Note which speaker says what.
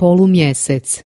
Speaker 1: polumjesec.